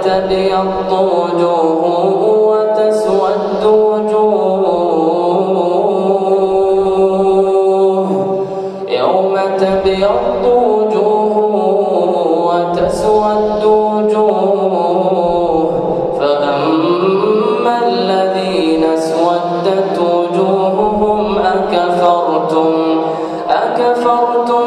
تبيض وجوه وتسود وجوه يوم تبيض وجوه وتسود وجوه فأما الذين اسودت وجوههم أكفرتم أكفرتم